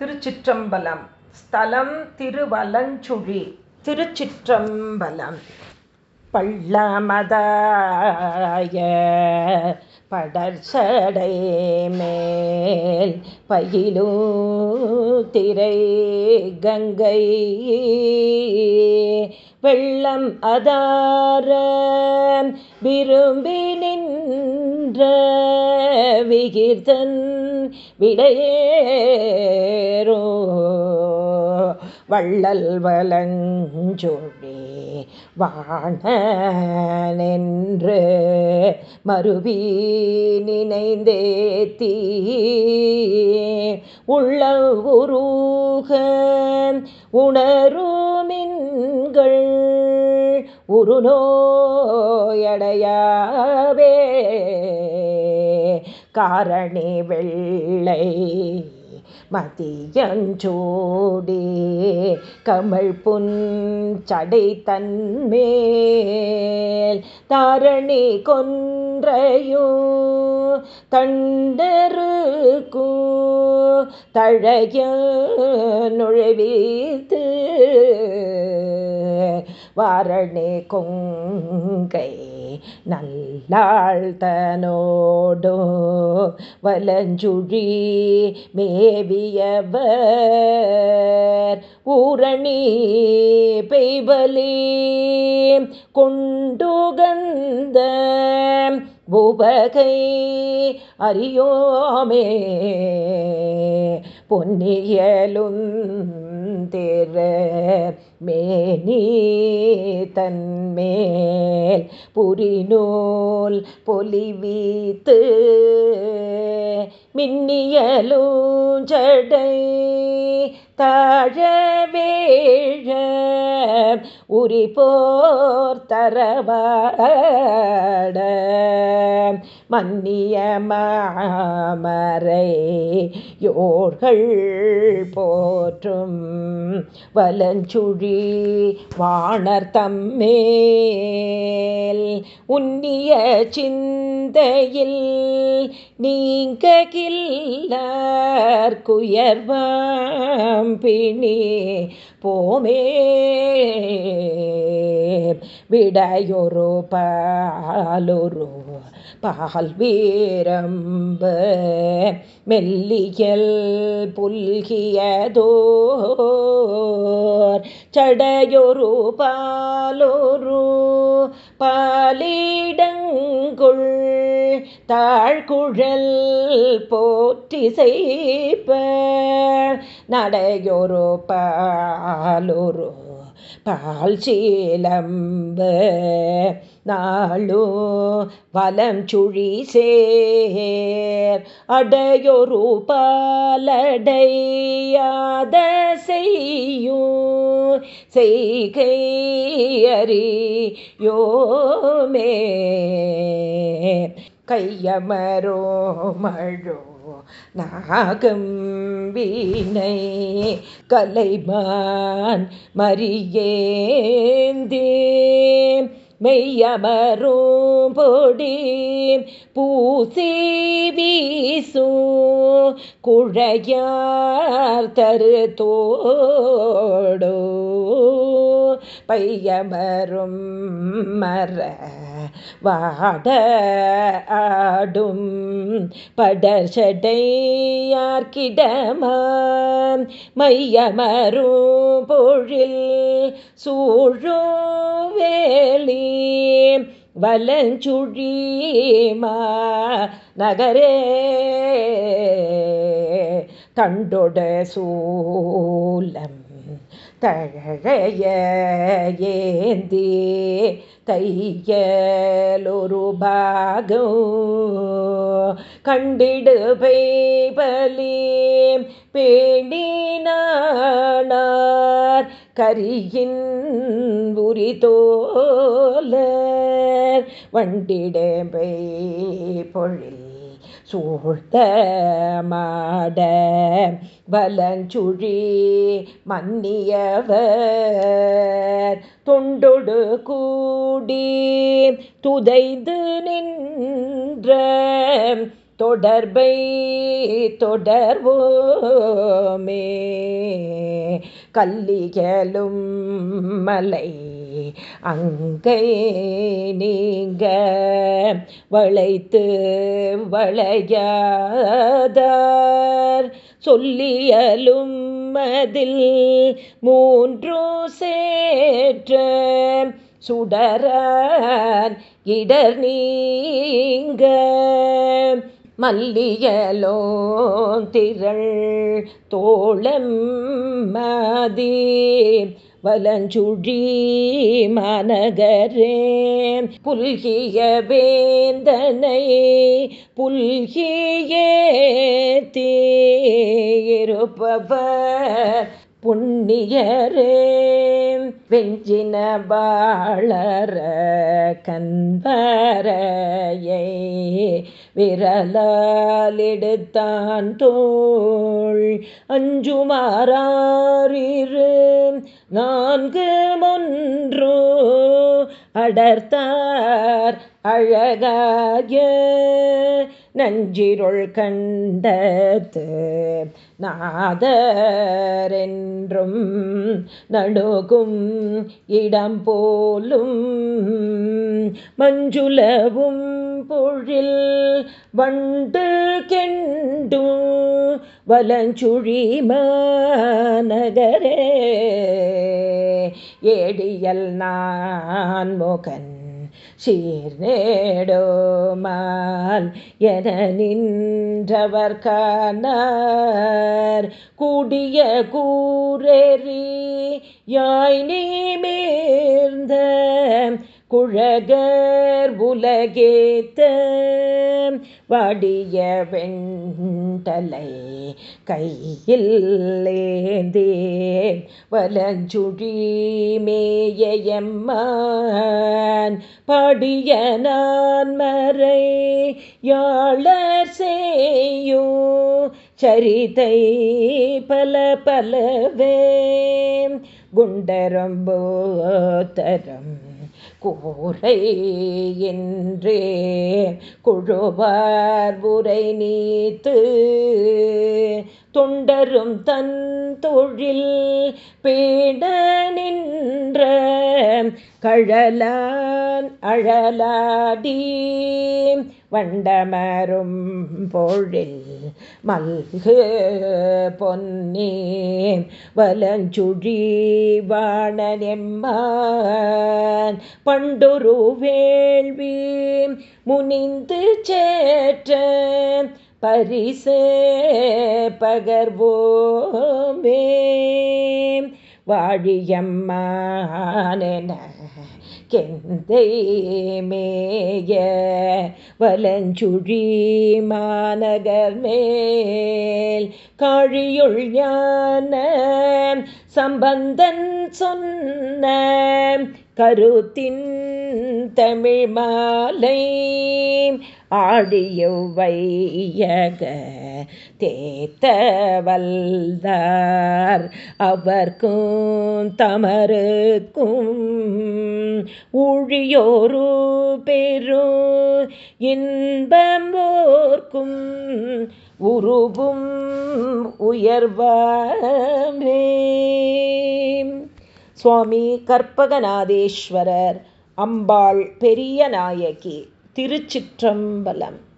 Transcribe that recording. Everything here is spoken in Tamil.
திருச்சிற்றம்பலம். ஸ்தலம் திருவலஞ்சுழி. திருச்சிற்றம்பலம். பள்ளமதாய படர்சடை மேல் பயிலூ திரை கங்கை. வெள்ளம் அதார விரும்பி நின்ற விகிர்தன் விடையேரோ வள்ளல் வலஞ்சொழி வாணனென்று மறுவி நினைந்தேத்தி உள்ள உருக உணருமின்கள் உருநோயடையவே காரணி வெள்ளை மதியஞ்சோடி கமல் புன் சடை தன்மேல். தாரணி கொன்றையோ தண்டருக்கூ தழைய நுழைவித்து வாரணே கொங்கை நல்லாழ்த்தனோடோ வலஞ்சுழி மேவியவர் ஊரணி பெய்வலி கொண்டுகந்த பூபகை அறியோமே பொன்னியலும் தேர மேனி தன்மேல் புரிநூல் பொலிவீத்து மின்னியலூஞ்சடை தாழ வேழ உரி போர் தரவாட மன்னிய மாமரை யோர்கள் போற்றும். வலஞ்சுழி வாணர் தம்மேல் உன்னிய சிந்தையில் நீங்க குயர்வாம் பிணி போமே. விடையொரு பாலொரு பால்வேரம்ப மெல்லியல் புல்கியதோர் சடையொரு பாலொரு பாலிடங்குள் தாழ்குழல் போற்றி செய்ப்ப நடையொரு பாலொரு பால் சீலம்ப நாளோ வலம் சுழி சேர். அடையொரு பாலடையாத செய்யும் செய்கை அறியோமே கையமரோ மழோ நாகம் வீணை கலைமான் மரியேந்தே. மெய்யமரும் பொடி பூசி வீசூ குழையார் தரு தோடோ. பையமரும் மர வாட ஆடும் படர்ஷடையார்கிடமாம் மையமரும் பொழில் சூழும் வேலி வலஞ்சுழிமா நகரே தண்டொட சூலம் தழைய ஏந்தி தையலொரு பாகம் கண்டிடு பைபலி பேணினார். கரியின் உரி வண்டிடம்பை பொழில் சூழ்த்த மாட பலஞ்சுழி மன்னியவர். தொண்டொடு கூடி துதைந்து நின்ற தொடர்பை தொடர்வோமே. கல்லிகளும் மலை அங்கை நீங்க வளைத்து வளையாதார். சொல்லியலும் மதில் மூன்றும் சேற்ற சுடரான் இடர் நீங்க. மல்லியலோ திரள் தோளம் மதி வலஞ்சுழி மனகரே. புல்கிய வேந்தனை புல்கியே தேருப்பவர் புண்ணியரே. வெஞ்சின வாழற கண்பரையை விரலாலிடுத்தான் தோள். அஞ்சுமாறிரு நான்கு மொன்றோ அடர்த்தார் அழகாய நஞ்சிருள் கண்டத்து நாதரென்றும் நடுகும் இடம் போலும் மஞ்சுளவும் பொழில் வண்டு கெண்டும் வலஞ்சுழி மாநகரே ஏடியல் நான் முகன் சீர்நேடோமால் என நின்றவர் காணார். கூடிய கூறெறி யாய் நீ மீர்ந்த குழகர் உலகேத்த வடிய வெண்டலை கையில் வலஞ்சுழி மேயம்மான் படிய நான் மறை யாழர் செய்யோ சரிதை பல பலவே. குண்டரம்போ தரம் கூரை என்றே குழுவார் உரை நீத்து. தொண்டரும் தன் தொழில் பேட நின்ற கழலான் அழலாடி வண்டமரும் பொழில் மல்கு பொன்னே வலஞ்சுழி வாணனெம்மான் பண்டுரு வேள்வி முனிந்து சேற்ற பரிசே பகர்வோமே வாழியம்மான கெந்தை மேய வலஞ்சுழி மாநகர் மேல் காழியுள் ஞான சம்பந்தன் சொன்ன கருத்தின் தமிழ் மாலை ஆடியவையக தேத்த வல்லார் அவர்க்கும் தமருக்கும் ஊழியோரு பெரு இன்பம் ஓர்க்கும் உருவும் உயர்வாமே. சுவாமி கற்பகநாதேஸ்வரர் அம்பாள் பெரிய நாயகி திருச்சிற்றம்பலம்.